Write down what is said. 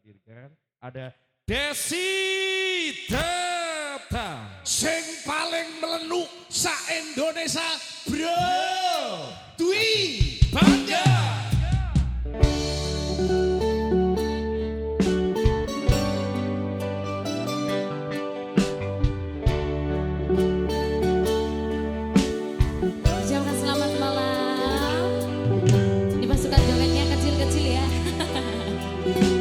hadirkan ada Desi Tata. Sing paling melenuk sa Indonesia, bro. Dwi Bangga. Selamat malam. Dimasukkan kecil-kecil ya.